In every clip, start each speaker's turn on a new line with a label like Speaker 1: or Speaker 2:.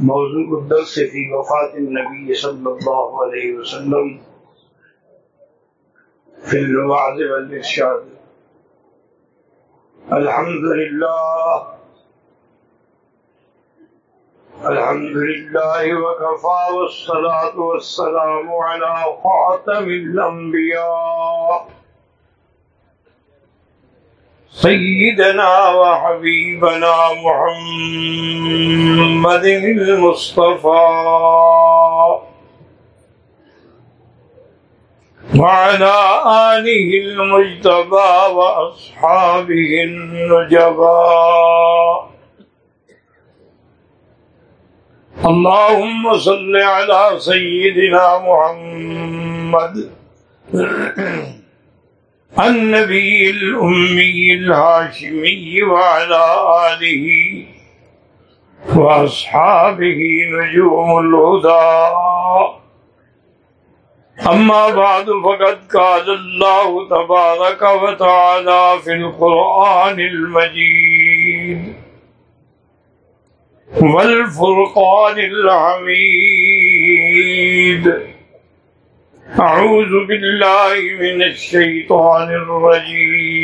Speaker 1: موضوع الدرس في وفاة النبي صلى الله عليه وسلم في الوعظ والإرشاد الحمد لله الحمد لله وكفى والصلاة والسلام على خاتم الأنبياء سيدنا وحبيبنا محمد المصطفى. وعلى آله المجتبى وأصحابه النجبى. اللهم صل على سيدنا محمد. النبي الأمي الهاشمي وعلى آله وأصحابه نجوم الهدى. أما بعد، فقد قال الله تبارك وتعالى في القرآن المجيد والفرقان الحميد. أعوذ بالله من الشيطان الرجيم.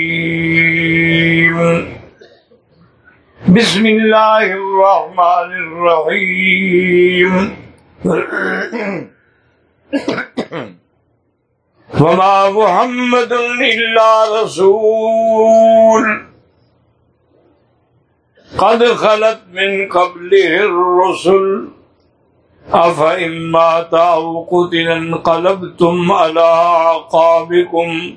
Speaker 1: بسم الله الرحمن الرحيم. وما محمد إلا رسول. قد خلت من قبله الرسل أفإما تأو قتل انقلبتم على عقابكم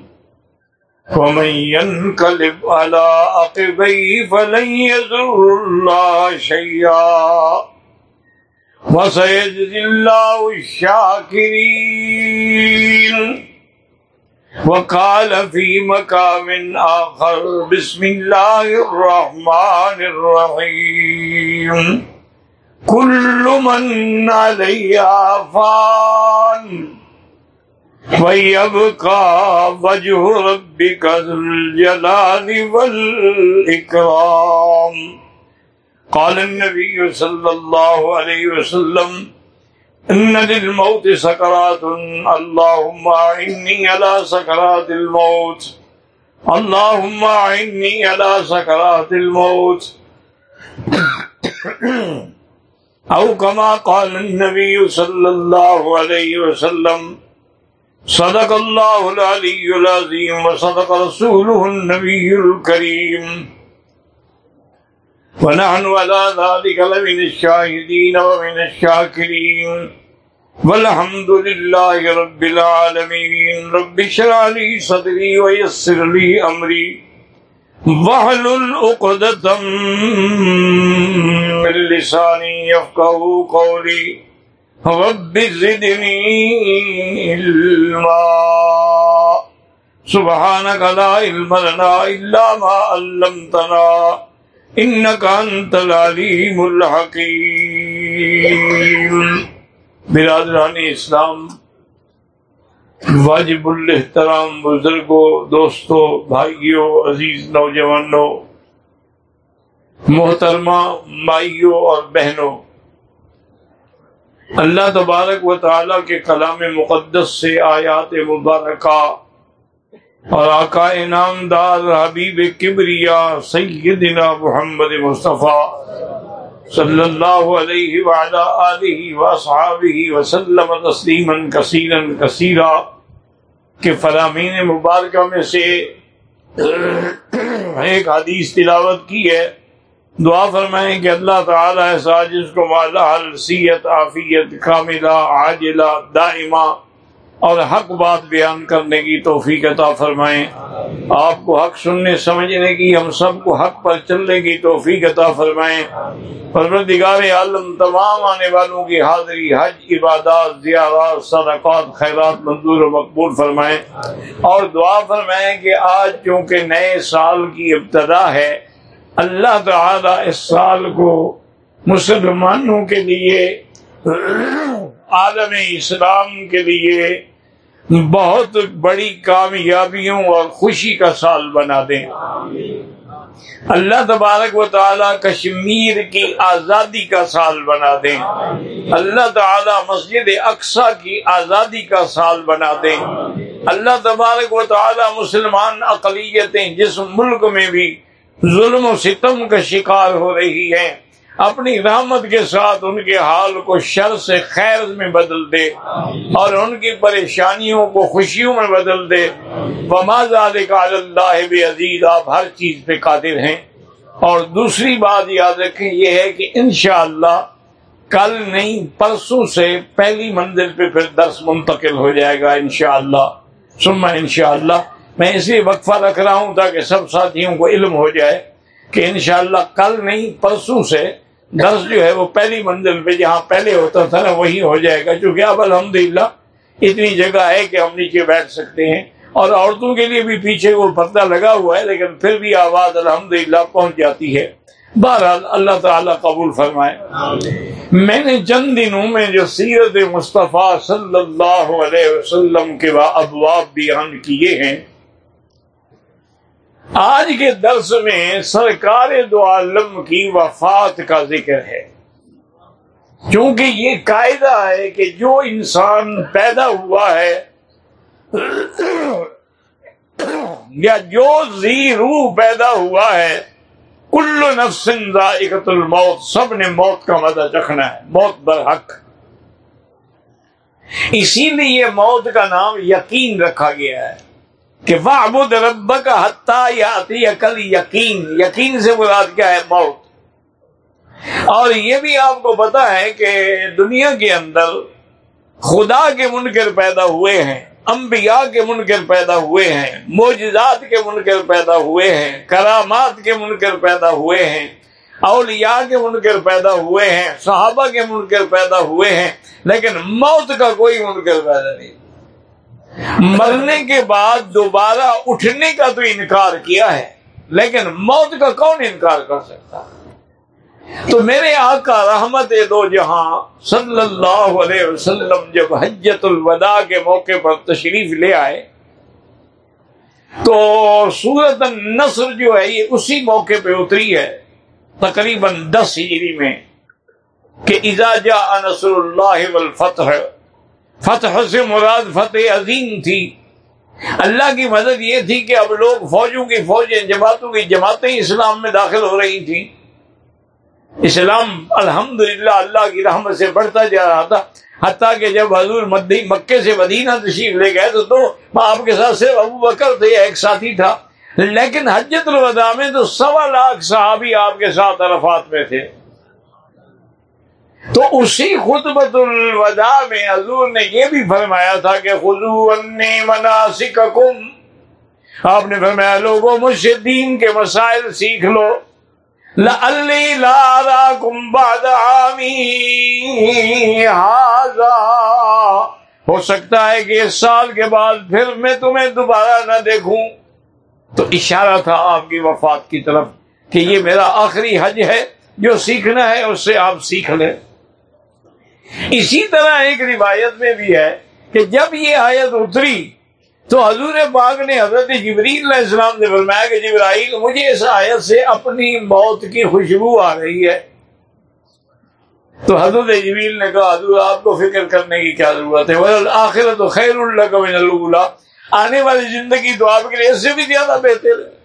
Speaker 1: ومن ينقلب على عقبيه فلن يزر الله شيئا وسيجزي الله الشاكرين وقال في مكان آخر بسم الله الرحمن الرحيم كل من عليها فان ويبقى وجه ربك ذو الجلال والإكرام. قال النبي صلى الله عليه وسلم، إن للموت سكرات، اللهم أعني على سكرات الموت، اللهم أعني على سكرات الموت. او كما قال النبي صلى الله عليه وسلم، صدق الله العلي العظيم وصدق رسوله النبي الكريم ونحن على ذلك لمن الشاهدين ومن الشاكرين والحمد لله رب العالمين رب اشرح لي صدري ويسر لي امري من لساني يفقهوا قولي رب زدني علما سبحانك لا علم لنا إلا ما علمتنا إنك أنت العليم الحكيم برادران اسلام واجب الحترام بزرگوں، دوستوں، بھائیوں، عزیز نوجوانوں، محترمہ مائیوں اور بہنوں، اللہ تبارک و تعالی کے کلام مقدس سے آیات مبارکہ اور آقا انعام دار حبیب کبریا سیدنا محمد مصطفیٰ صلی اللہ علیہ وعلا آلہ وصحابہ وسلم تسلیما کثیرا کثیرا کہ فرامین مبارکہ میں سے ایک حدیث تلاوت کی ہے۔ دعا فرمائیں کہ اللہ تعالی ایسا جس کو مالا حلسیت عافیت، کاملہ، عاجلہ، دائمہ اور حق بات بیان کرنے کی توفیق عطا فرمائیں۔ آپ کو حق سننے، سمجھنے کی، ہم سب کو حق پر چلنے کی توفیق عطا فرمائیں۔ پروردگار عالم تمام آنے والوں کی حاضری، حج، عبادات، زیارات، صدقات، خیرات منظور و مقبول فرمائیں۔ اور دعا فرمائیں کہ آج چونکہ نئے سال کی ابتدا ہے، اللہ تعالی اس سال کو مسلمانوں کے لیے، عالم اسلام کے لیے بہت بڑی کامیابیوں اور خوشی کا سال بنا دیں۔ اللہ تبارک و تعالی کشمیر کی آزادی کا سال بنا دیں۔ اللہ تعالی مسجد اقسا کی آزادی کا سال بنا دیں۔ اللہ تبارک و تعالی مسلمان اقلیتیں جس ملک میں بھی ظلم و ستم کا شکار ہو رہی ہیں۔ اپنی رحمت کے ساتھ ان کے حال کو شر سے خیر میں بدل دے اور ان کی پریشانیوں کو خوشیوں میں بدل دے۔ اللہ عزیز آپ ہر چیز پہ قادر ہیں۔ اور دوسری بات یاد رکھیں یہ ہے کہ انشاءاللہ کل نہیں، پرسوں سے پہلی منزل پہ پھر درس منتقل ہو جائے گا انشاءاللہ۔ سنما انشاءاللہ میں اسی وقفہ رکھ رہا ہوں تاکہ سب ساتھیوں کو علم ہو جائے کہ انشاءاللہ کل نہیں، پرسوں سے درس جو ہے وہ پہلی منزل پہ جہاں پہلے ہوتا تھا نا وہی ہو جائے گا۔ کیونکہ اب الحمد اتنی جگہ ہے کہ ہم نیچے بیٹھ سکتے ہیں۔ اور عورتوں کے لیے بھی پیچھے وہ پردہ لگا ہوا ہے لیکن پھر بھی آواز الحمد پہنچ جاتی ہے۔ بہرحال اللہ تعالیٰ قبول فرمائے۔ میں نے چند دنوں میں جو سیرت مصطفیٰ صلی اللہ علیہ وسلم کے ابواب بیان کیے ہیں آج کے درس میں سرکار دو عالم کی وفات کا ذکر ہے۔ کیونکہ یہ قاعدہ ہے کہ جو انسان پیدا ہوا ہے یا جو زی روح پیدا ہوا ہے، کل نفسن ذائقت الموت، سب نے موت کا مزہ چکھنا ہے، موت برحق۔ اسی لیے موت کا نام یقین رکھا گیا ہے۔ کہ وہ رب کا حتہ یا عقل یقین یقین سے مراد کیا ہے؟ موت. اور یہ بھی آپ کو پتا ہے کہ دنیا کے اندر خدا کے منکر پیدا ہوئے ہیں، انبیاء کے منکر پیدا ہوئے ہیں موجزات کے منکر پیدا ہوئے ہیں، کرامات کے منکر پیدا ہوئے ہیں، اولیاء کے منکر پیدا ہوئے ہیں، صحابہ کے منکر پیدا ہوئے ہیں، لیکن موت کا کوئی منکر پیدا نہیں۔ مرنے کے بعد دوبارہ اٹھنے کا تو انکار کیا ہے، لیکن موت کا کون انکار کر سکتا؟ تو میرے آقا رحمت دو جہاں صلی اللہ علیہ وسلم جب حجت الوداع کے موقع پر تشریف لے آئے، تو سورت نصر جو ہے، یہ اسی موقع پہ اتری ہے، تقریباً دس ہجری میں، کہ اجازہ نصر اللہ والفتح فتح سے مراد فتح عظیم تھی۔ اللہ کی مدد یہ تھی کہ اب لوگ فوجوں کی فوجیں، جماعتوں کی جماعتیں اسلام میں داخل ہو رہی تھیں۔ اسلام الحمد اللہ کی رحمت سے بڑھتا جا رہا تھا۔ حتیٰ کہ جب حضور مکے سے مدینہ تشریف لے گئے تو تو آپ کے ساتھ صرف ابو بکر تھے، ایک ساتھی تھا۔ لیکن حجت الوداع میں تو سوا لاکھ صحابی آپ کے ساتھ عرفات میں تھے۔ تو اسی خطبت الوداع میں حضور نے یہ بھی فرمایا تھا کہ خزو مناسک آپ نے فرمایا لوگوں، مجھ سے دین کے مسائل سیکھ لو۔ لارا کم بادامی ہو سکتا ہے کہ اس سال کے بعد پھر میں تمہیں دوبارہ نہ دیکھوں۔ تو اشارہ تھا آپ کی وفات کی طرف کہ یہ میرا آخری حج ہے، جو سیکھنا ہے، اس سے آپ سیکھ لیں۔ اسی طرح ایک روایت میں بھی ہے کہ جب یہ آیت اتری تو حضور پاک نے حضرت جبریل علیہ السلام نے فرمایا کہ جبرائیل، مجھے اس آیت سے اپنی موت کی خوشبو آ رہی ہے۔ تو حضرت جبریل نے کہا، حضور، آپ کو فکر کرنے کی کیا ضرورت ہے؟ آخر تو خیر اللہ کا آنے والی زندگی تو آپ کے لیے اس سے بھی زیادہ بہتر ہے۔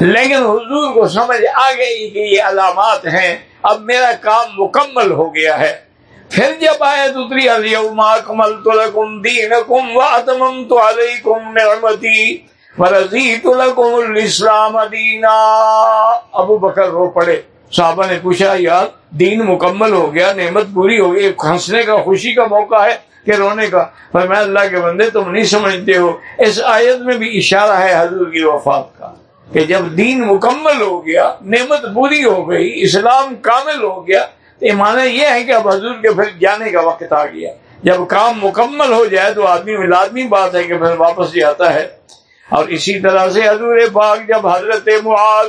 Speaker 1: لیکن حضور کو سمجھ آ گئی کہ یہ علامات ہیں۔ اب میرا کام مکمل ہو گیا ہے۔ پھر جب آئے اتری اليوم اکملت لکم دینکم واتممت علیکم نعمتی ورزیت لکم الاسلام دینا۔ ابو بکر رو پڑے۔ صحابہ نے پوچھا، یار، دین مکمل ہو گیا، نعمت پوری ہو گئی، ہنسنے کا، خوشی کا موقع ہے کہ رونے کا۔ پر میں اللہ کے بندے، تم نہیں سمجھتے ہو۔ اس آیت میں بھی اشارہ ہے حضور کی وفات کا کہ جب دین مکمل ہو گیا، نعمت پوری ہو گئی، اسلام کامل ہو گیا یہ مانا یہ ہے کہ اب حضور کے پھر جانے کا وقت آ گیا۔ جب کام مکمل ہو جائے تو آدمی میں لازمی بات ہے کہ پھر واپس جاتا ہے۔ اور اسی طرح سے حضور پاک جب حضرت معاذ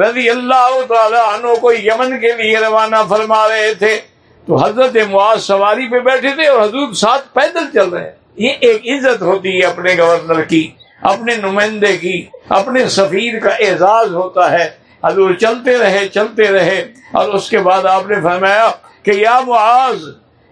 Speaker 1: رضی اللہ تعالیٰ عنہ کو یمن کے لیے روانہ فرما رہے تھے، تو حضرت معاذ سواری پہ بیٹھے تھے اور حضور ساتھ پیدل چل رہے ہیں۔ یہ ایک عزت ہوتی ہے اپنے گورنر کی، اپنے نمائندے کی، اپنے سفیر کا اعزاز ہوتا ہے۔ حضور، چلتے رہے چلتے رہے۔ اور اس کے بعد آپ نے فرمایا کہ یا معاذ،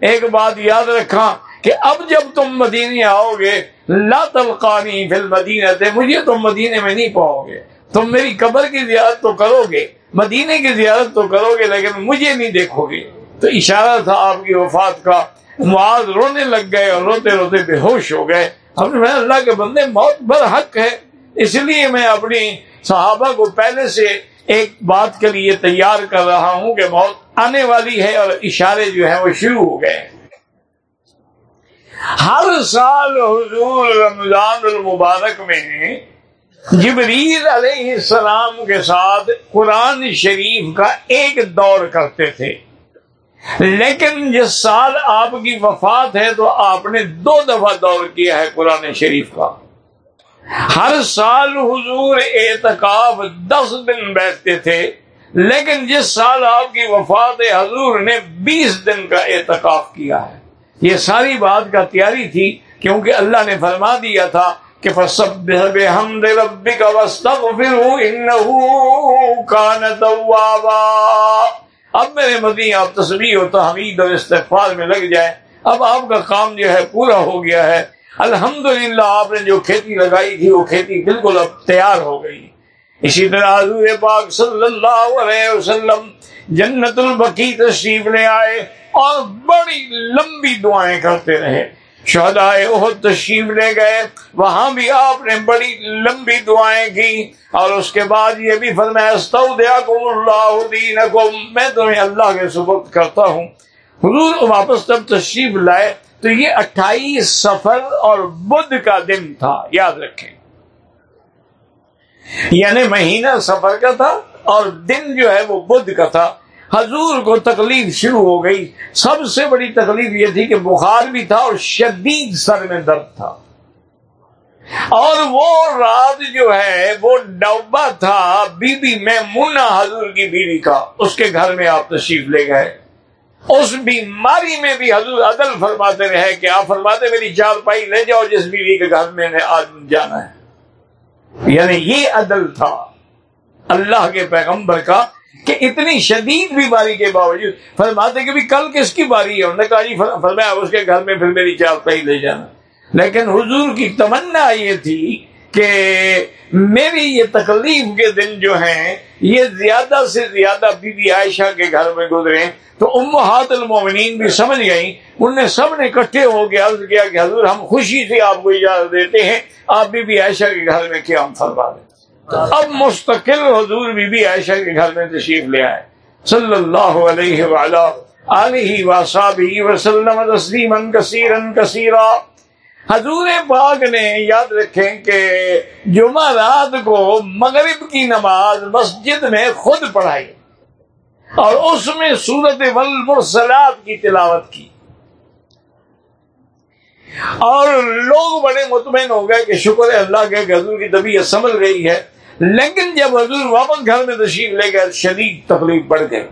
Speaker 1: ایک بات یاد رکھا کہ اب جب تم مدینے آؤ گے، لا تلقانی فی المدینہ مجھے تم مدینے میں نہیں پاؤ گے۔ تم میری قبر کی زیارت تو کرو گے، مدینے کی زیارت تو کرو گے، لیکن مجھے نہیں دیکھو گے۔ تو اشارہ تھا آپ کی وفات کا۔ معاذ رونے لگ گئے اور روتے روتے بے ہوش ہو گئے۔ ہم نے اللہ کے بندے، موت بر حق ہے۔ اس لیے میں اپنی صحابہ کو پہلے سے ایک بات کے لیے تیار کر رہا ہوں کہ موت آنے والی ہے اور اشارے جو ہیں وہ شروع ہو گئے ہر سال حضور رمضان المبارک میں جبریل علیہ السلام کے ساتھ قرآن شریف کا ایک دور کرتے تھے۔ لیکن جس سال آپ کی وفات ہے تو آپ نے دو دفعہ دور کیا ہے قرآن شریف کا۔ ہر سال حضور اعتکاف دس دن بیٹھتے تھے، لیکن جس سال آپ کی وفات حضور نے بیس دن کا اعتکاف کیا ہے۔ یہ ساری بات کا تیاری تھی، کیونکہ اللہ نے فرما دیا تھا کہ اب میرے مدی آپ تصویر و تحمید اور استغفار میں لگ جائے اب آپ کا کام جو ہے پورا ہو گیا ہے۔ الحمد آپ نے جو کھیتی لگائی تھی، وہ کھیتی بالکل اب تیار ہو گئی۔ اسی طرح حضور پاک صلی اللہ علیہ وسلم جنت البقی تشریف لے آئے اور بڑی لمبی دعائیں کرتے رہے۔ شہدائے احد تشریف لے گئے۔ وہاں بھی آپ نے بڑی لمبی دعائیں کی۔ اور اس کے بعد یہ بھی فرمایا اللہ دینکم۔ میں تمہیں اللہ کے سبق کرتا ہوں۔ حضور واپس جب تشریف لائے تو یہ اٹھائیس سفر اور بدھ کا دن تھا، یاد رکھیں۔ یعنی مہینہ سفر کا تھا اور دن جو ہے وہ بدھ کا تھا۔ حضور کو تکلیف شروع ہو گئی۔ سب سے بڑی تکلیف یہ تھی کہ بخار بھی تھا اور شدید سر میں درد تھا۔ اور وہ رات جو ہے وہ ڈبا تھا، بی بی میں منا حضور کی بیوی کا، اس کے گھر میں آپ تشریف لے گئے۔ اس بیماری میں بھی حضور عدل فرماتے رہے کہ آپ فرماتے میری چار پائی لے جاؤ، جس بیوی کے گھر میں آج جانا ہے۔ یعنی یہ عدل تھا اللہ کے پیغمبر کا کہ اتنی شدید بیماری کے باوجود فرماتے کہ بھی کل کس کی باری ہے؟ انہوں نے کہا جی فرمایا، اس کے گھر میں پھر میری چار پہ لے جانا۔ لیکن حضور کی تمنا یہ تھی کہ میری یہ تکلیف کے دن جو ہیں، یہ زیادہ سے زیادہ بی بی عائشہ کے گھر میں گزرے، تو امہات المومنین بھی سمجھ گئی ان نے سب نے اکٹھے ہو کے عرض کیا کہ حضور، ہم خوشی سے آپ کو اجازت دیتے ہیں، آپ بی بی عائشہ کے گھر میں کیا ہم فرما دیں۔ اب مستقل حضور بی بی عائشہ کے گھر میں تشریف لے آئے۔ صلی اللہ علیہ علیہ وسلم تسلیما کثیرا کثیرا۔ حضور پاک نے یاد رکھیں کہ جمعہ رات کو مغرب کی نماز مسجد میں خود پڑھائی اور اس میں سورت والمرسلات کی تلاوت کی۔ اور لوگ بڑے مطمئن ہو گئے کہ شکر ہے اللہ کے حضور کی طبیعت سنبھل گئی ہے، لیکن جب حضور واپس گھر میں تشریف لے گئے، شدید تکلیف بڑھ گئی۔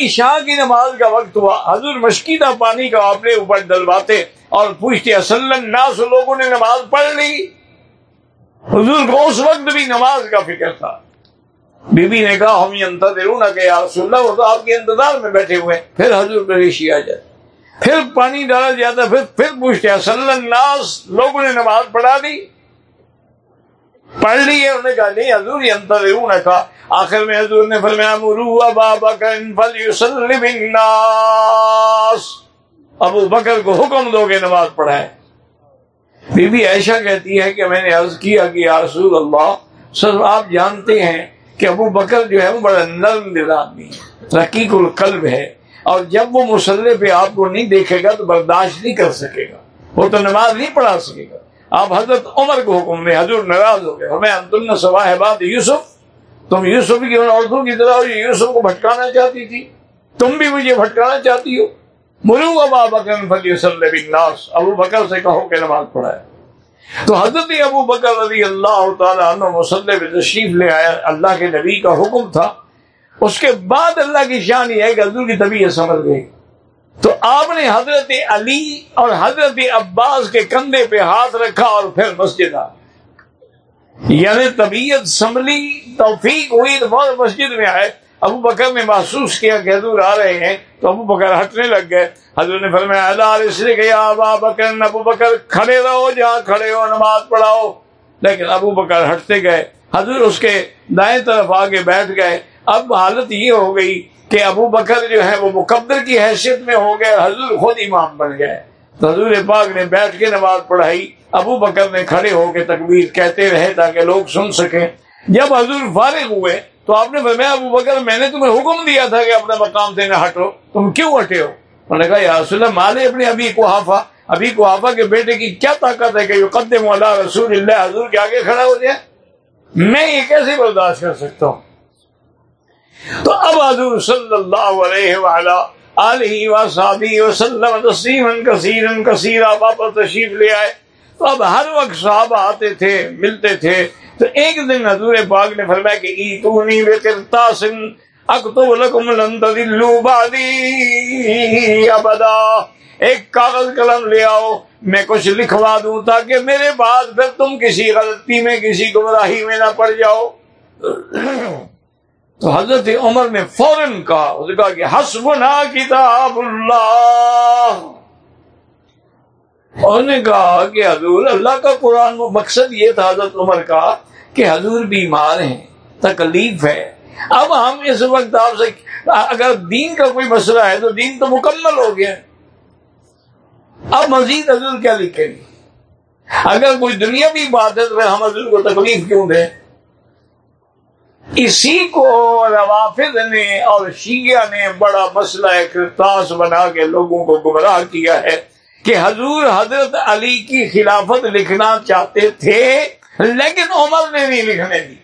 Speaker 1: عشاء کی نماز کا وقت ہوا، حضور مشکیدہ پانی کا اپنے اوپر ڈلواتے اور پوچھتے اصل ناس لوگوں نے نماز پڑھ لی؟ حضور کو اس وقت بھی نماز کا فکر تھا۔ بی بی نے کہا، ہم یہ انتظر نہ کہ رسول اللہ، وہ تو آپ کے انتظار میں بیٹھے ہوئے پھر حضور پریشی آ جائے پھر پانی ڈالا جاتا، پھر پھر پوچھتے اصل الناس لوگوں نے نماز پڑھا دی؟ پڑھ لی ہے، انہوں نے کہا، نہیں حضور یہ انتر کہا آخر میں حضور نے فرمایا مرو ابا بکر الناس ابو بکر کو حکم دو کہ نماز پڑھائے۔ بی بی عائشہ کہتی ہے کہ میں نے عرض کیا کہ یا رسول اللہ سر آپ جانتے ہیں کہ ابو بکر جو ہے وہ بڑا نرم دل آدمی رقیق القلب ہے۔ اور جب وہ مسلح پہ آپ کو نہیں دیکھے گا تو برداشت نہیں کر سکے گا۔ وہ تو نماز نہیں پڑھا سکے گا۔ آپ حضرت عمر کو حکم دیں، حضور ناراض ہو گئے۔ ہمیں تم سوا ہے بات یوسف تم یوسف کی عورتوں کی طرح یوسف کو بھٹکانا چاہتی تھی؟ تم بھی مجھے بھٹکانا چاہتی ہو؟ مرو ابا بکر فلی ناس ابو بکر سے کہو کہ نماز پڑھائے۔ تو حضرت ابو بکر رضی اللہ تعالیٰ عنہ مسلح تشریف لے آیا۔ اللہ کے نبی کا حکم تھا۔ اس کے بعد اللہ کی شان یہ ہے کہ حضور کی طبیعت سمجھ گئی۔ تو آپ نے حضرت علی اور حضرت عباس کے کندھے پہ ہاتھ رکھا اور پھر مسجد آ یعنی طبیعت سنبھلی، توفیق ہوئی تو بہت مسجد میں آئے۔ ابو بکر نے محسوس کیا کہ حضور آ رہے ہیں، تو ابو بکر ہٹنے لگ گئے۔ حضور نے فرمایا، اللہ اس لیے کہ ابا بکر ابو بکر کھڑے رہو، جہاں کھڑے ہو، نماز پڑھاؤ۔ لیکن ابو بکر ہٹتے گئے۔ حضور اس کے دائیں طرف آگے بیٹھ گئے۔ اب حالت یہ ہو گئی کہ ابو بکر جو ہے، وہ مقدر کی حیثیت میں ہو گئے حضور خود امام بن گئے۔ حضور پاک نے بیٹھ کے نماز پڑھائی۔ ابو بکر نے کھڑے ہو کے تکبیر کہتے رہے تاکہ لوگ سن سکیں۔ جب حضور فارغ ہوئے تو آپ نے فرمایا، ابو بکر، میں نے تمہیں حکم دیا تھا کہ اپنے مقام سے نہ ہٹو، تم کیوں ہٹے ہو؟ انہوں نے کہا، یا رسول اللہ، مالے اپنے ابھی کو ابھی کو کے بیٹے کی کیا طاقت ہے کہ یہ قدم اللہ رسول اللہ؟ حضور کے آگے کھڑا ہو جائے۔ میں یہ کیسے برداشت کر سکتا ہوں؟ تو اب حضور صلی اللہ علیہ وآلہ علیہ وسلم تسلیما کثیرا کثیرا واپس تشریف لے آئے۔ تو اب ہر وقت صحابہ آتے تھے، ملتے تھے۔ تو ایک دن حضور پاک نے فرمایا کہ لکم لن بعدی ابدا۔ ایک کاغذ قلم لے آؤ، میں کچھ لکھوا دوں تاکہ میرے بعد پھر تم کسی غلطی میں، کسی گمراہی میں نہ پڑ جاؤ۔ تو حضرت عمر نے فوراً کہا کہ حسبنا کتاب اللہ۔ انہوں نے کہا کہ حضور، اللہ کا قرآن مقصد یہ تھا حضرت عمر کا کہ حضور بیمار ہیں، تکلیف ہے۔ اب ہم اس وقت آپ سے اگر دین کا کوئی مسئلہ ہے تو دین تو مکمل ہو گیا۔ اب مزید حضور کیا لکھیں گے؟ اگر کوئی دنیا بھی بات ہے تو ہم حضور کو تکلیف کیوں دیں؟ اسی کو روافظ نے اور شیعہ نے بڑا مسئلہ کرتاس بنا کے لوگوں کو گمراہ کیا ہے۔ کہ حضور حضرت علی کی خلافت لکھنا چاہتے تھے، لیکن عمر نے نہیں لکھنے دی۔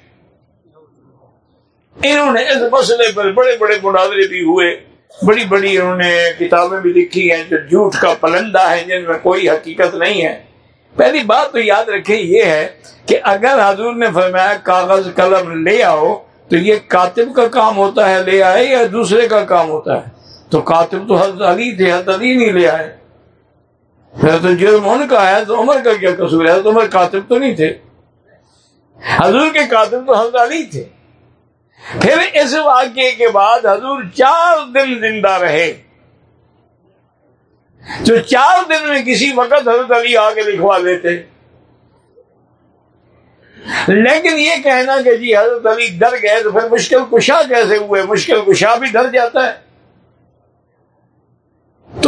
Speaker 1: انہوں نے اس مسئلے پر بڑے بڑے مناظرے بھی ہوئے۔ بڑی بڑی انہوں نے کتابیں بھی لکھی ہیں جو جھوٹ کا پلندہ ہے جن میں کوئی حقیقت نہیں ہے۔ پہلی بات تو یاد رکھے یہ ہے کہ اگر حضور نے فرمایا کاغذ قلم لے آؤ، تو یہ کاتب کا کام ہوتا ہے لے آئے یا دوسرے کا کام ہوتا ہے؟ تو کاتب تو حضرت علی تھے، حضرت علی نہیں لے آئے۔ پھر تو جرم ان کا ہے تو عمر کا کیا قصور ہے؟ تو عمر کاتب تو نہیں تھے۔ حضور کے کاتب تو حضرت علی تھے۔ پھر اس واقعے کے بعد حضور چار دن زندہ رہے۔ جو چار دن میں کسی وقت حضرت علی آ کے لکھوا لیتے لیکن یہ کہنا کہ جی حضرت علی ڈر گئے تو پھر مشکل کشا کیسے ہوئے؟ مشکل کشا بھی ڈر جاتا ہے۔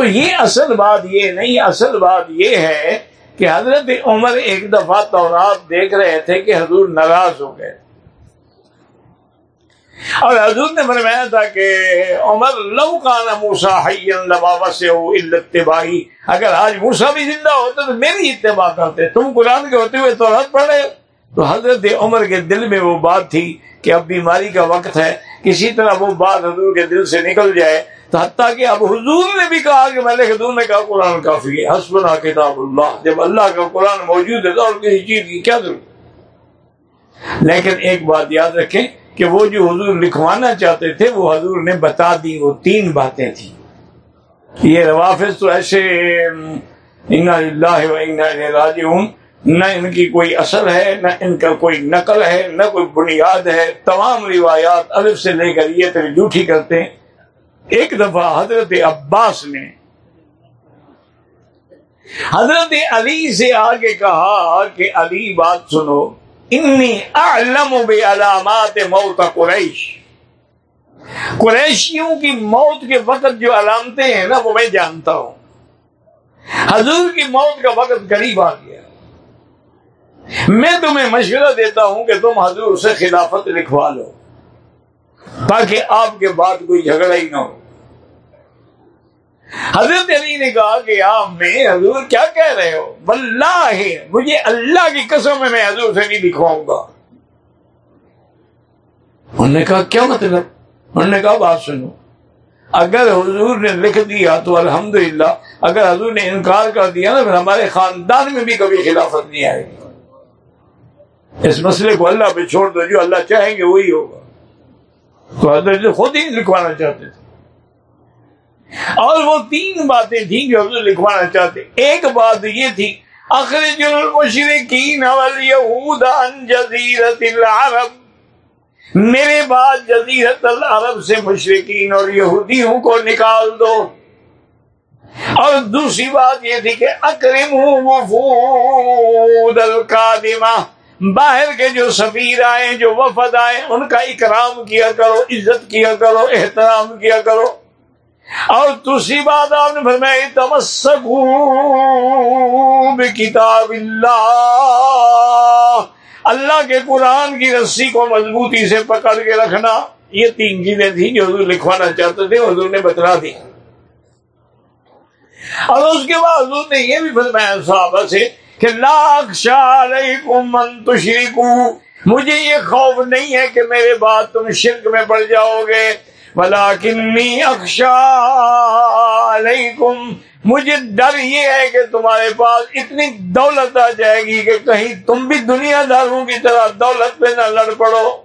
Speaker 1: تو یہ اصل بات یہ نہیں، اصل بات یہ ہے کہ حضرت عمر ایک دفعہ تورات دیکھ رہے تھے کہ حضور ناراض ہو گئے۔ اور حضور نے فرمایا تھا کہ عمر لو کا موسا لبابا سے ہو اتباہی اگر آج موسا بھی زندہ ہوتے تو میری اتباع کرتے۔ تم قرآن کے ہوتے ہوئے تو رد پڑے تو حضرت عمر کے دل میں وہ بات تھی کہ اب بیماری کا وقت ہے۔ کسی طرح وہ بات حضور کے دل سے نکل جائے۔ تو حتیٰ کہ اب حضور نے بھی کہا کہ میں نے حضور نے کہا قرآن کافی ہے۔ حسبنا کتاب اللہ۔ جب اللہ کا قرآن موجود ہے تو اور کسی چیز کی کیا ضرورت؟ لیکن ایک بات یاد رکھیں کہ وہ جو حضور لکھوانا چاہتے تھے، وہ حضور نے بتا دی، وہ تین باتیں تھیں۔ یہ روافظ تو ایسے انا اللہ و انا راجعون۔ نہ ان کی کوئی اثر ہے، نہ ان کا کوئی نقل ہے، نہ کوئی بنیاد ہے۔ تمام روایات الف سے لے کر یہ پھر جھوٹھی کرتے ہیں۔ ایک دفعہ حضرت عباس نے حضرت علی سے آگے کہا کہ علی بات سنو، انی اعلم علامات موت قریش۔ قریشیوں کی موت کے وقت جو علامتیں ہیں نا، وہ میں جانتا ہوں۔ حضور کی موت کا وقت قریب آ گیا۔ میں تمہیں مشورہ دیتا ہوں کہ تم حضور سے خلافت لکھوا لو۔ تاکہ آپ کے بعد کوئی جھگڑا ہی نہ ہو۔ حضرت علی نے کہا کہ آپ میں حضور کیا کہہ رہے ہو؟ واللہ، مجھے اللہ کی قسم میں حضور سے نہیں لکھواؤں گا۔ انہوں نے کہا، کیا مطلب؟ انہوں نے کہا، بات سنو۔ اگر حضور نے لکھ دیا تو الحمدللہ، اگر حضور نے انکار کر دیا نا، پھر ہمارے خاندان میں بھی کبھی خلافت نہیں آئے گی۔ اس مسئلے کو اللہ پہ چھوڑ دو، جو اللہ چاہیں گے وہی ہوگا۔ تو حضرت خود ہی لکھوانا چاہتے تھے۔ اور وہ تین باتیں تھیں جو حضور لکھوانا چاہتے۔ ایک بات یہ تھی، اخرج المشرقین والیہود عن جزیرت العرب۔ میرے بعد جزیرت العرب سے مشرقین اور یہودیوں کو نکال دو۔ اور دوسری بات یہ تھی کہ اکرم وفود القادمہ۔ باہر کے جو سفیر آئے، جو وفد آئے، ان کا اکرام کیا کرو، عزت کیا کرو، احترام کیا کرو۔ اور دوسری بات آپ نے فرمائی تمسکو کتاب اللہ۔ اللہ کے قرآن کی رسی کو مضبوطی سے پکڑ کے رکھنا۔ یہ تین چیزیں تھیں جو حضور لکھوانا چاہتے تھے، حضور نے بتلا دی۔ اور اس کے بعد حضور نے یہ بھی فرمایا، صحابہ سے کہ لاکھ شاہ من تشریکو مجھے یہ خوف نہیں ہے کہ میرے بعد تم شرک میں پڑ جاؤ گے۔ بلاکنی اکشا علیکم مجھے ڈر یہ ہے کہ تمہارے پاس اتنی دولت آ جائے گی کہ کہیں تم بھی دنیا داروں کی طرح دولت پہ نہ لڑ پڑو۔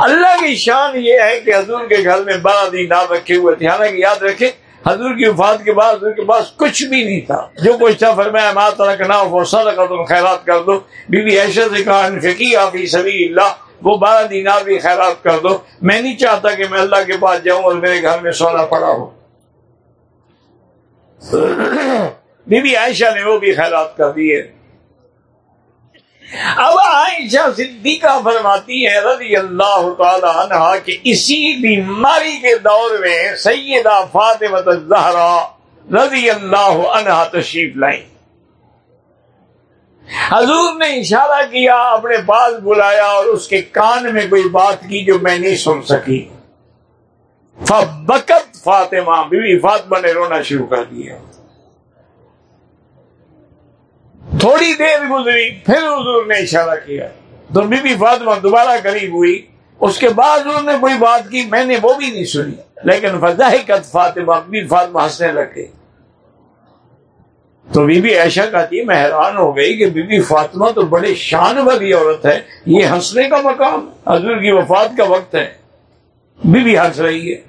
Speaker 1: اللہ کی شان یہ ہے کہ حضور کے گھر میں بارہ دن نام رکھے ہوئے تھے۔ حالانکہ یاد رکھے حضور کی وفات کے بعد حضور کے پاس کچھ بھی نہیں تھا۔ جو کچھ تھا فرمایا ماں طرح کا کر دو خیرات کر دو۔ بی بی ایشا سے کہا، انفقی آفی سبھی اللہ وہ بارہ دینار بھی خیرات کر دو۔ میں نہیں چاہتا کہ میں اللہ کے پاس جاؤں اور میرے گھر میں سونا پڑا ہو۔ بی بی عائشہ نے وہ بھی خیرات کر دیے۔ اب عائشہ صدیقہ فرماتی ہے رضی اللہ تعالی عنہ کہ اسی بیماری کے دور میں سیدہ فاطمہ الزہرا رضی اللہ عنہ تشریف لائیں حضور نے اشارہ کیا، اپنے پاس بلایا اور اس کے کان میں کوئی بات کی جو میں نہیں سن سکی۔ بکت فاطمہ، بیوی فاطمہ نے رونا شروع کر دیا۔ تھوڑی دیر گزری، پھر حضور نے اشارہ کیا۔ تو بی بی فاطمہ دوبارہ قریب ہوئی۔ اس کے بعد انہوں نے کوئی بات کی، میں نے وہ بھی نہیں سنی۔ لیکن فضاحت فاطمہ، بی فاطمہ ہنسنے لگے۔ تو بی بی ایشا کہتی میں حیران ہو گئی کہ بی بی فاطمہ تو بڑے شان والی عورت ہے۔ یہ ہنسنے کا مقام، حضور کی وفات کا وقت ہے۔ بی بی ہنس رہی ہے۔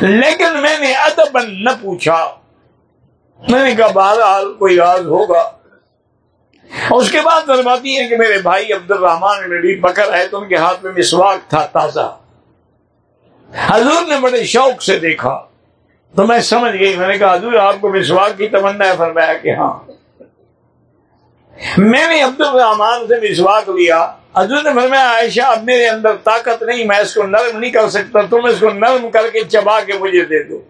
Speaker 1: لیکن میں نے ادب نہ پوچھا۔ میں نے کہا، بہرحال کوئی راز ہوگا۔ اس کے بعد فرماتی ہے کہ میرے بھائی عبد الرحمان میری بکر ہے تو ان کے ہاتھ میں مسواک تھا تازہ۔ حضور نے بڑے شوق سے دیکھا۔ تو میں سمجھ گئی، میں نے کہا، حضور، آپ کو مسواک کی تمنا ہے؟ فرمایا کہ ہاں۔ میں نے عبد الرحمان سے مسواک لیا۔ حضور نے فرمایا، عائشہ، اب میرے اندر طاقت نہیں، میں اس کو نرم نہیں کر سکتا، تم اس کو نرم کر کے چبا کے مجھے دے دو۔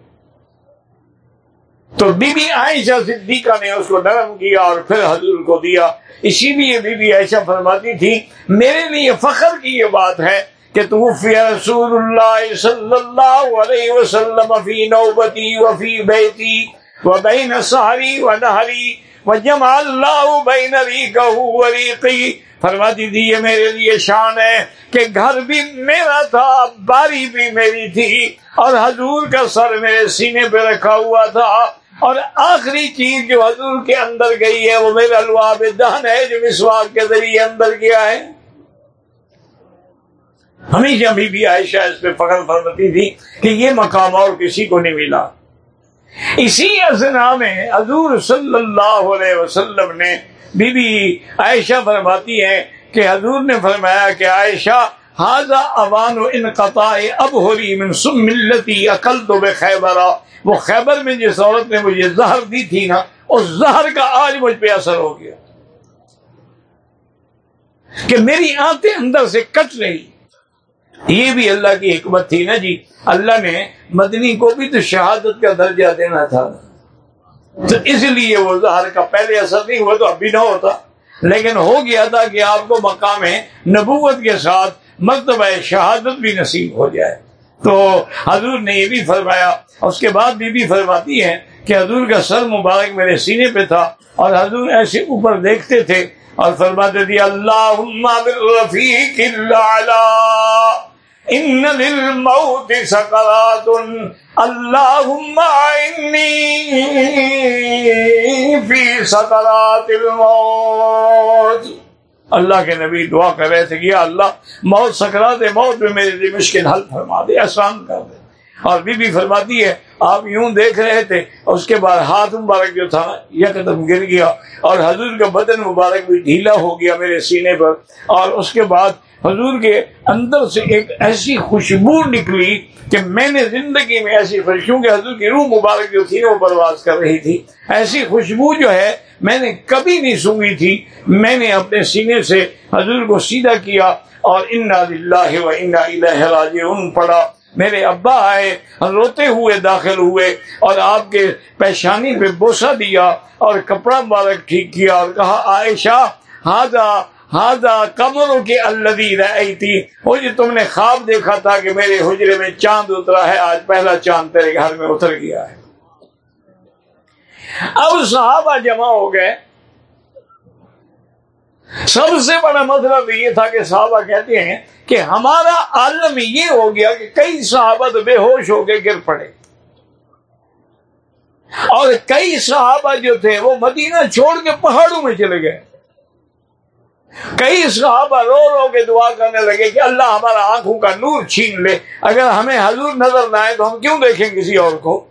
Speaker 1: تو بی بی عائشہ صدیقہ نے اس کو نرم کیا اور پھر حضور کو دیا۔ اسی لیے بی بی عائشہ فرماتی تھی، میرے لیے فخر کی یہ بات ہے کہ توفی رسول اللہ صلی اللہ علیہ وسلم فی نوبتی وفی بیتی وبین سہری و نہری وجمع اللہ بین ریقہ و ریقی۔ فرماتی تھی، یہ میرے لیے شان ہے کہ گھر بھی میرا تھا باری بھی میری تھی اور حضور کا سر میرے سینے پہ رکھا ہوا تھا۔ اور آخری چیز جو حضور کے اندر گئی ہے وہ میرا لواب دہن ہے جو مسواک کے ذریعے اندر گیا ہے۔ ہمیشہ بھی بھی عائشہ اس پہ فخر فرمتی تھی کہ یہ مقام اور کسی کو نہیں ملا۔ اسی اسنا میں حضور صلی اللہ علیہ وسلم نے بی بی عائشہ فرماتی ہے کہ حضور نے فرمایا کہ عائشہ حاضہ اوان و انقطاع اب ہو رہی من سم ملتی عقل تو بے خیبر وہ خیبر میں جس عورت نے مجھے زہر دی تھی نا، اس زہر کا آج مجھ پہ اثر ہو گیا۔ کہ میری آنتیں اندر سے کٹ رہی۔ یہ بھی اللہ کی حکمت تھی نا جی۔ اللہ نے مدنی کو بھی تو شہادت کا درجہ دینا تھا۔ تو اس لیے وہ ظاہر کا پہلے اثر نہیں ہوا تو اب بھی نہ ہوتا۔ لیکن ہو گیا تھا کہ آپ کو مقام نبوت کے ساتھ مرتبہ شہادت بھی نصیب ہو جائے۔ تو حضور نے یہ بھی فرمایا، اس کے بعد بھی بھی فرماتی ہے کہ حضور کا سر مبارک میرے سینے پہ تھا اور حضور ایسے اوپر دیکھتے تھے اور فرماتے تھے اللہ ان للموت سکرات، اللہم انی فی سکرات الموت. اللہ کے نبی دعا کر رہے تھے کہ اللہ، موت سکرات موت میں میرے لیے مشکل حل فرما دے آسان کر دے۔ اور بی بی فرماتی ہے، آپ یوں دیکھ رہے تھے، اس کے بعد ہاتھ مبارک جو تھا یہ قدم گر گیا، اور حضور کا بدن مبارک بھی ڈھیلا ہو گیا میرے سینے پر۔ اور اس کے بعد حضور کے اندر سے ایک ایسی خوشبو نکلی کہ میں نے زندگی میں ایسی خوشبو کہ حضور کی روح مبارک جو تھی وہ پرواز کر رہی تھی۔ ایسی خوشبو جو ہے میں نے کبھی نہیں سنی تھی۔ میں نے اپنے سینے سے حضور کو سیدھا کیا اور انا للہ و انا الیہ راجعون پڑھا۔ میرے ابا آئے، روتے ہوئے، داخل ہوئے اور آپ کے پیشانی پہ بوسا دیا اور کپڑا مبارک ٹھیک کیا اور کہا، عائشہ ہاضا ہاضا کمروں کی الدی رہی تھی وہ تم نے خواب دیکھا تھا کہ میرے حجرے میں چاند اترا ہے، آج پہلا چاند تیرے گھر میں اتر گیا ہے۔ اب صحابہ جمع ہو گئے۔ سب سے بڑا مطلب یہ تھا کہ صحابہ کہتے ہیں کہ ہمارا عالم یہ ہو گیا کہ کئی صحابہ تو بے ہوش ہو کے گر پڑے۔ اور کئی صحابہ جو تھے وہ مدینہ چھوڑ کے پہاڑوں میں چلے گئے۔ کئی صحابہ رو رو کے دعا کرنے لگے کہ اللہ ہمارا آنکھوں کا نور چھین لے۔ اگر ہمیں حضور نظر نہ آئے تو ہم کیوں دیکھیں کسی اور کو؟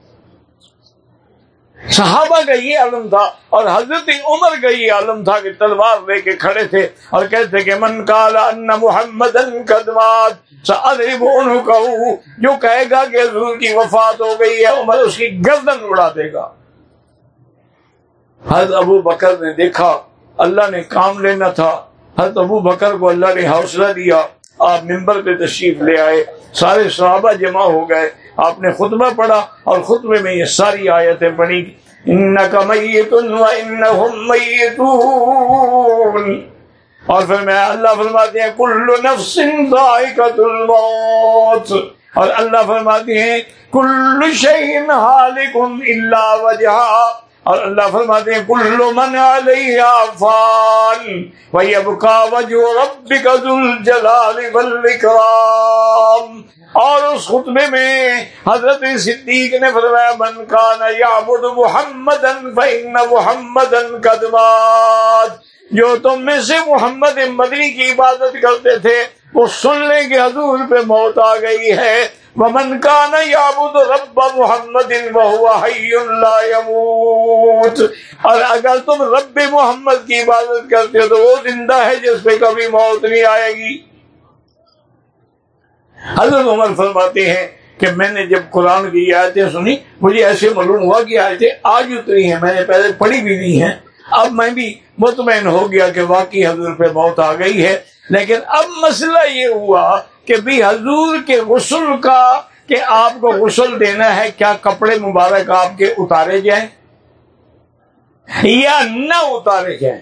Speaker 1: صحابہ کا یہ عالم تھا اور حضرت عمر کا یہ عالم تھا کہ تلوار لے کے کھڑے تھے اور کہتے کہ من کالا ان محمد جو کہے گا کہ حضور کی وفات ہو گئی ہے، عمر اس کی گردن اڑا دے گا۔ حضرت ابو بکر نے دیکھا، اللہ نے کام لینا تھا۔ حضرت ابو بکر کو اللہ نے حوصلہ دیا، آپ ممبر پہ تشریف لے آئے، سارے صحابہ جمع ہو گئے، آپ نے خطبہ پڑھا اور خطبے میں یہ ساری آیتیں پڑھی اور پھر میں اللہ فرماتے ہیں کل نفس ذائقۃ الموت اور اللہ فرماتے ہیں کل شیء ہالک الا وجہہ اور اللہ فرماتے ہیں، کل من علیہ فان ویبقا وجہ ربک ذو الجلال والاکرام اور اس خطبے میں حضرت صدیق نے فرمایا، من کان یعبد محمدا فإن محمدا قد مات. جو تم میں سے محمد مدنی کی عبادت کرتے تھے، وہ سن لیں کہ حضور پہ موت آ گئی ہے۔ ومن كان يعبد رب محمد وهو حي لا يموت۔ اور اگر تم رب محمد کی عبادت کرتے ہو تو وہ زندہ ہے جس پہ کبھی موت نہیں آئے گی۔ حضرت عمر فرماتے ہیں کہ میں نے جب قرآن کی آیتیں سنی، مجھے ایسے معلوم ہوا کہ آیتیں آج اتری ہیں، میں نے پہلے پڑھی بھی نہیں ہیں۔ اب میں بھی مطمئن ہو گیا کہ واقعی حضور پہ موت آ گئی ہے۔ لیکن اب مسئلہ یہ ہوا کہ بھی حضور کے غسل کا کہ آپ کو غسل دینا ہے، کیا کپڑے مبارک آپ کے اتارے جائیں؟ یا نہ اتارے جائیں۔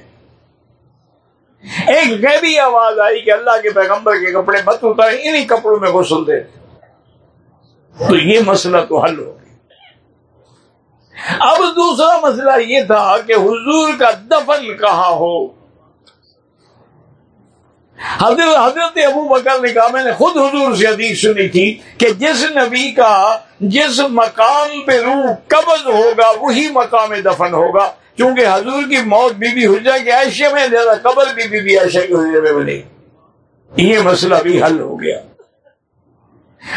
Speaker 1: ایک غیبی آواز آئی کہ اللہ کے پیغمبر کے کپڑے مت اتارے انہی کپڑوں میں غسل دے تو یہ مسئلہ تو حل ہو گیا۔ اب دوسرا مسئلہ یہ تھا کہ حضور کا دفن کہاں ہو؟ حضرت حضرت ابو بکر نے کہا، میں نے خود حضور سے حدیث سنی تھی کہ جس نبی کا جس مقام پہ روح قبض ہوگا، وہی مقام دفن ہوگا۔ کیونکہ حضور کی موت بی بی حجا کے عائشہ میں زیادہ قبر بھی بی بی عائشہ کے حجرے میں بنی۔ یہ مسئلہ بھی حل ہو گیا۔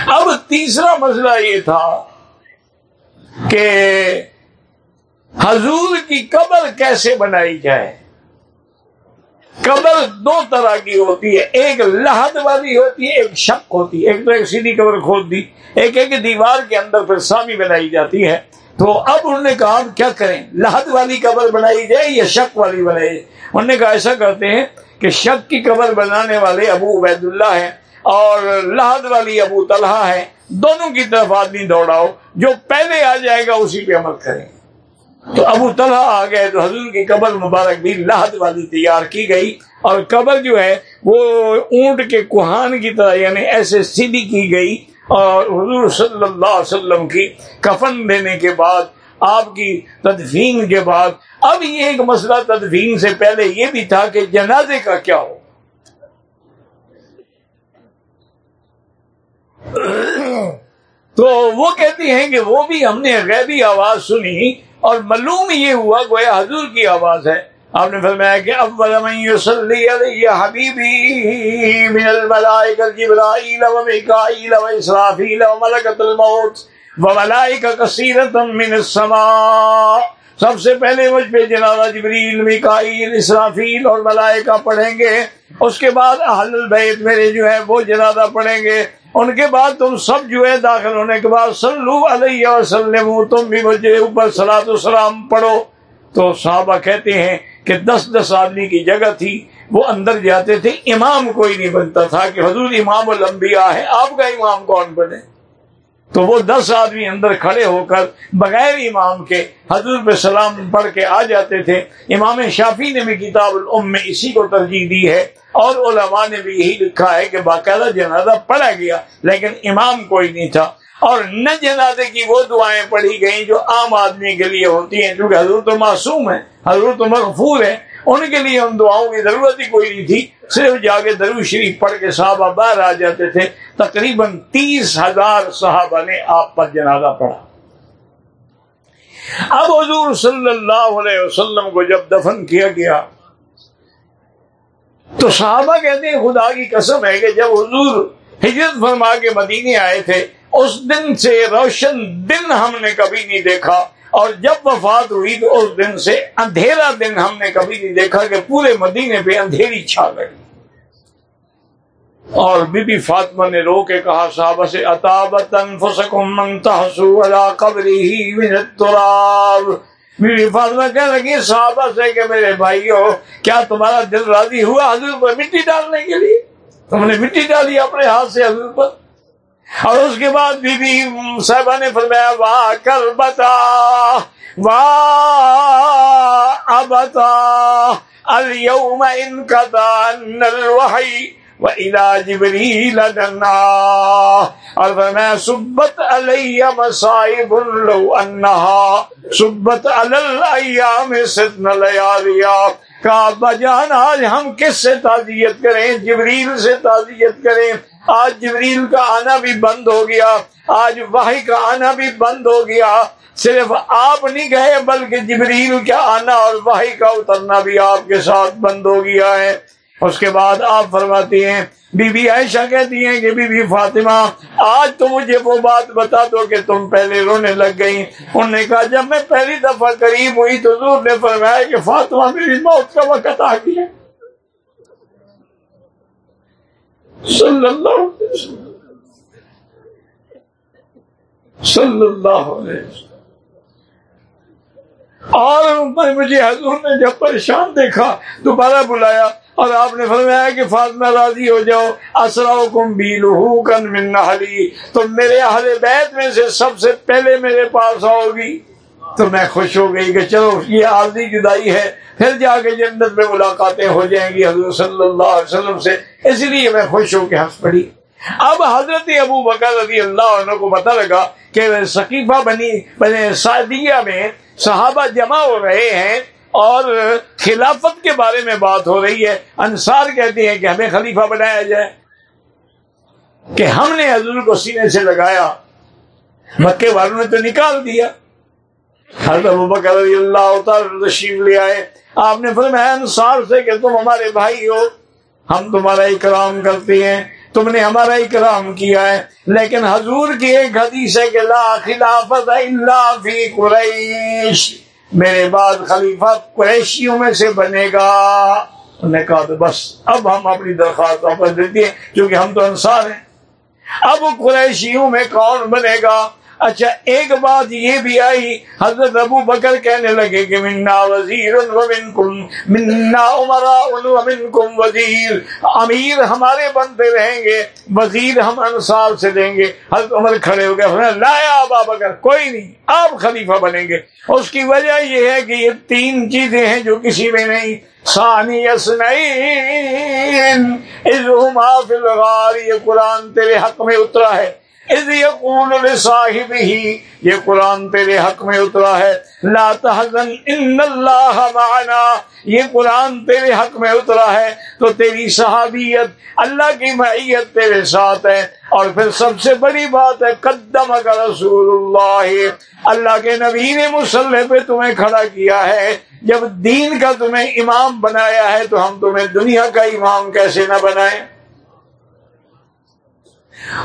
Speaker 1: اب تیسرا مسئلہ یہ تھا کہ حضور کی قبر کیسے بنائی جائے؟ قبر دو طرح کی ہوتی ہے۔ ایک لہد والی ہوتی ہے، ایک شک ہوتی ہے۔ ایک تو ایک سیدھی قبر کھود دی، ایک ایک دیوار کے اندر پھر سامی بنائی جاتی ہے۔ تو اب انہوں نے کہا کیا کریں؟ لہد والی قبر بنائی جائے یا شک والی بنائی جائے؟ انہوں نے کہا، ایسا کرتے ہیں کہ شک کی قبر بنانے والے ابو عبید اللہ ہیں اور لہد والی ابو طلحہ ہیں۔ دونوں کی طرف آدمی دوڑاؤ، جو پہلے آ جائے گا اسی پہ عمل کریں۔ تو ابو طلحہ آ گئے تو حضور کی قبر مبارک بھی لاہد والی تیار کی گئی اور قبر جو ہے وہ اونٹ کے کوہان کی طرح یعنی ایسے سیدھی کی گئی اور حضور صلی اللہ علیہ وسلم کی کفن دینے کے بعد، آپ کی تدفین کے بعد۔ اب یہ ایک مسئلہ تدفین سے پہلے یہ بھی تھا کہ جنازے کا کیا ہو۔ تو وہ کہتی ہیں کہ وہ بھی ہم نے غیبی آواز سنی۔ اور معلوم یہ ہوا گویا حضور کی آواز ہے۔ آپ نے فرمایا کہ اول من یصلی علی حبیبی من الملائکہ جبرائیل و میکائیل و اسرافیل و ملکۃ الموت و ملائکہ کثیرۃ من السماء۔ سب سے پہلے مجھ پہ جنازہ جبریل، میکائیل، اسرافیل اور ملائکہ پڑھیں گے۔ اس کے بعد اہل البیت میرے جو ہے وہ جنازہ پڑھیں گے۔ ان کے بعد تم سب جو ہے داخل ہونے کے بعد سلو علیہ وسلم، تم بھی مجھے اوپر سلاۃ السلام پڑھو۔ تو صحابہ کہتے ہیں کہ دس دس آدمی کی جگہ تھی، وہ اندر جاتے تھے، امام کوئی نہیں بنتا تھا کہ حضور امام الانبیاء ہے، آپ کا امام کون بنے؟ تو وہ دس آدمی اندر کھڑے ہو کر بغیر امام کے حضور پہ سلام پڑھ کے آ جاتے تھے۔ امام شافی نے بھی کتاب الام میں اسی کو ترجیح دی ہے اور علماء نے بھی یہی لکھا ہے کہ باقاعدہ جنازہ پڑھا گیا، لیکن امام کوئی نہیں تھا۔ اور نہ جنازے کی وہ دعائیں پڑھی گئیں جو عام آدمی کے لیے ہوتی ہیں کیونکہ حضور تو معصوم ہے حضور تو مغفور ہے ان کے لیے ان دعاؤں کی ضرورت ہی کوئی نہیں تھی۔ صرف جا کے درو شریف پڑھ کے صحابہ باہر آ جاتے تھے۔ تقریباً تیس ہزار صحابہ نے آپ پر جنازہ پڑھا۔ اب حضور صلی اللہ علیہ وسلم کو جب دفن کیا گیا، تو صحابہ کہتے ہیں، خدا کی قسم ہے کہ جب حضور ہجرت فرما کے مدینے آئے تھے، اس دن سے روشن دن ہم نے کبھی نہیں دیکھا۔ اور جب وفات ہوئی تو اس دن سے اندھیرا دن ہم نے کبھی نہیں دیکھا کہ پورے مدینے پہ اندھیری چھا گئی۔ اور بی بی فاطمہ نے رو کے کہا، صحابہ سے، اطابت انفسکم من تحسو علا قبری من التراب۔ بی بی فاطمہ کہنے لگی، صحابہ سے کہ میرے بھائیو، کیا تمہارا دل راضی ہوا حضور پر مٹی ڈالنے کے لیے؟ تم نے مٹی ڈالی اپنے ہاتھ سے حضور پر؟ اور اس کے بعد بی بی صاحبہ نے فرمایا واہ کر بتا واہ ابتا اليوم ان کا دان الوحی وَإِلَى جِبْرِيلَ دَنَّا اور فرمایا، سبت علیہ مصائب لو انہا، سبت علی الایام ستن لیالیا۔ کہا بجان آج ہم کس سے تعزیت کریں؟ جبریل سے تعزیت کریں؟ آج جبریل کا آنا بھی بند ہو گیا، آج وحی کا آنا بھی بند ہو گیا۔ صرف آپ نہیں گئے، بلکہ جبریل کا آنا اور وحی کا اترنا بھی آپ کے ساتھ بند ہو گیا ہے۔ اس کے بعد آپ فرماتی ہیں بی بی عائشہ کہتی ہیں کہ بی بی فاطمہ، آج تو مجھے وہ بات بتا دو کہ تم پہلے رونے لگ گئی انہوں نے کہا، جب میں پہلی دفعہ قریب ہوئی تو حضور نے فرمایا کہ فاطمہ میری موت کا وقت آ گیا۔ صلی اللہ علیہ وسلم صلی اللہ علیہ وسلم۔ اور مجھے حضور نے جب پریشان دیکھا، دوبارہ بلایا اور آپ نے فرمایا کہ فاطمہ راضی ہو جاؤ اسراؤ کم بھی کن من نہلی تم میرے اہل بیت میں سے سب سے پہلے میرے پاس آؤ گی۔ تو میں خوش ہو گئی کہ چلو یہ عارضی جدائی ہے، پھر جا کے جنت میں ملاقاتیں ہو جائیں گی حضرت صلی اللہ علیہ وسلم سے۔ اس لیے میں خوش ہو کے ہنس پڑی۔ اب حضرت ابو بکر رضی اللہ عنہ کو پتہ لگا کہ ثقیفہ بنی بنے سعدیہ میں صحابہ جمع ہو رہے ہیں اور خلافت کے بارے میں بات ہو رہی ہے۔ انصار کہتے ہیں کہ ہمیں خلیفہ بنایا جائے۔ کہ ہم نے حضور کو سینے سے لگایا، مکے والوں نے تو نکال دیا۔ حضرت بکر رضی اللہ تعالی تشریف لے آئے۔ آپ نے فرمایا، انصار سے کہ تم ہمارے بھائی ہو۔ ہم تمہارا اکرام کرتے ہیں۔ تم نے ہمارا اکرام کیا ہے۔ لیکن حضور کی ایک حدیث ہے کہ لا خلافت الا فی قریش۔ میرے بعد خلیفہ قریشیوں میں سے بنے گا۔ نے کہا تو بس، اب ہم اپنی درخواست واپس دیتی ہیں، کیونکہ ہم تو انصار ہیں۔ اب قریشیوں میں کون بنے گا؟ اچھا ایک بات یہ بھی آئی، حضرت ابو بکر کہنے لگے کہ منا وزیر منا کم وزیر، امیر ہمارے بنتے رہیں گے، وزیر ہم انصار سے دیں گے۔ حضرت عمر کھڑے ہو گئے لایا ابا بکر، کوئی نہیں، آپ خلیفہ بنیں گے۔ اس کی وجہ یہ ہے کہ یہ تین چیزیں ہیں جو کسی میں نہیں۔ ثانی یہ قرآن تیرے حق میں اترا ہے۔ صاحب ہی یہ قرآن تیرے حق میں اترا ہے، لا تحزن، ان اللہ معنا، یہ قرآن تیرے حق میں اترا ہے، تو تیری صحابیت، اللہ کی معیت تیرے ساتھ ہے، اور پھر سب سے بڑی بات ہے، قدم کا رسول اللہ اللہ کے نبی نے مسلح پہ تمہیں کھڑا کیا ہے، جب دین کا تمہیں امام بنایا ہے، تو ہم تمہیں دنیا کا امام کیسے نہ بنائیں۔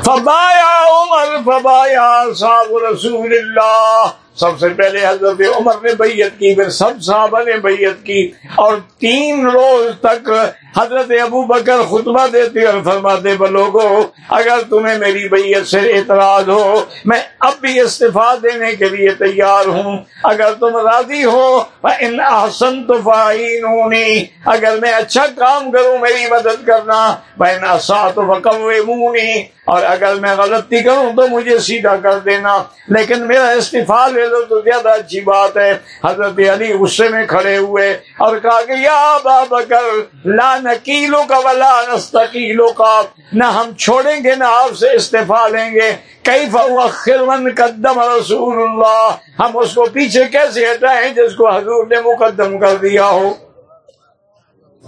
Speaker 1: فبایا عمر فبایا صاحب رسول اللہ سب سے پہلے حضرت عمر نے بیعت کی، پھر سب صحابہ نے بیعت کی، اور تین روز تک حضرت ابو بکر خطبہ دیتے اور فرماتے، بلوگو، اگر تمہیں میری بیعت سے اعتراض ہو، میں اب بھی استفا دینے کے لیے تیار ہوں۔ اگر تم راضی ہو ان احسن تو فائنونی اگر میں اچھا کام کروں، میری مدد کرنا۔ بین اسات مونی اور اگر میں غلطی کروں، تو مجھے سیدھا کر دینا۔ لیکن میرا استفا لے تو زیادہ اچھی بات ہے۔ حضرت علی غصے میں کھڑے ہوئے اور کہا کہ یا بابکر لا نکیلوں کا ولا نستقیلوں کا نہ ہم چھوڑیں گے، نہ آپ سے استفا لیں گے۔ کئی فن قدم رسول اللہ ہم اس کو پیچھے کیسے ہٹائیں جس کو حضور نے مقدم کر دیا ہو؟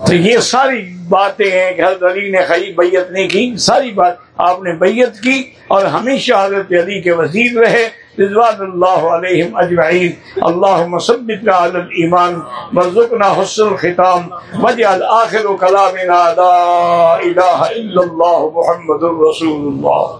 Speaker 1: تو یہ ساری باتیں ہیں کہ حضرت علی نے خری بیت نہیں کی، ساری بات آپ نے بیت کی اور ہمیشہ حضرت علی کے وزیر رہے۔ رضوان اللہ علیہم اجمعین۔ اللہم ثبتنا علی الایمان مرزقنا حسن الختام۔ وجعل آخر کلامنا لا الہ الا اللہ محمد رسول اللہ۔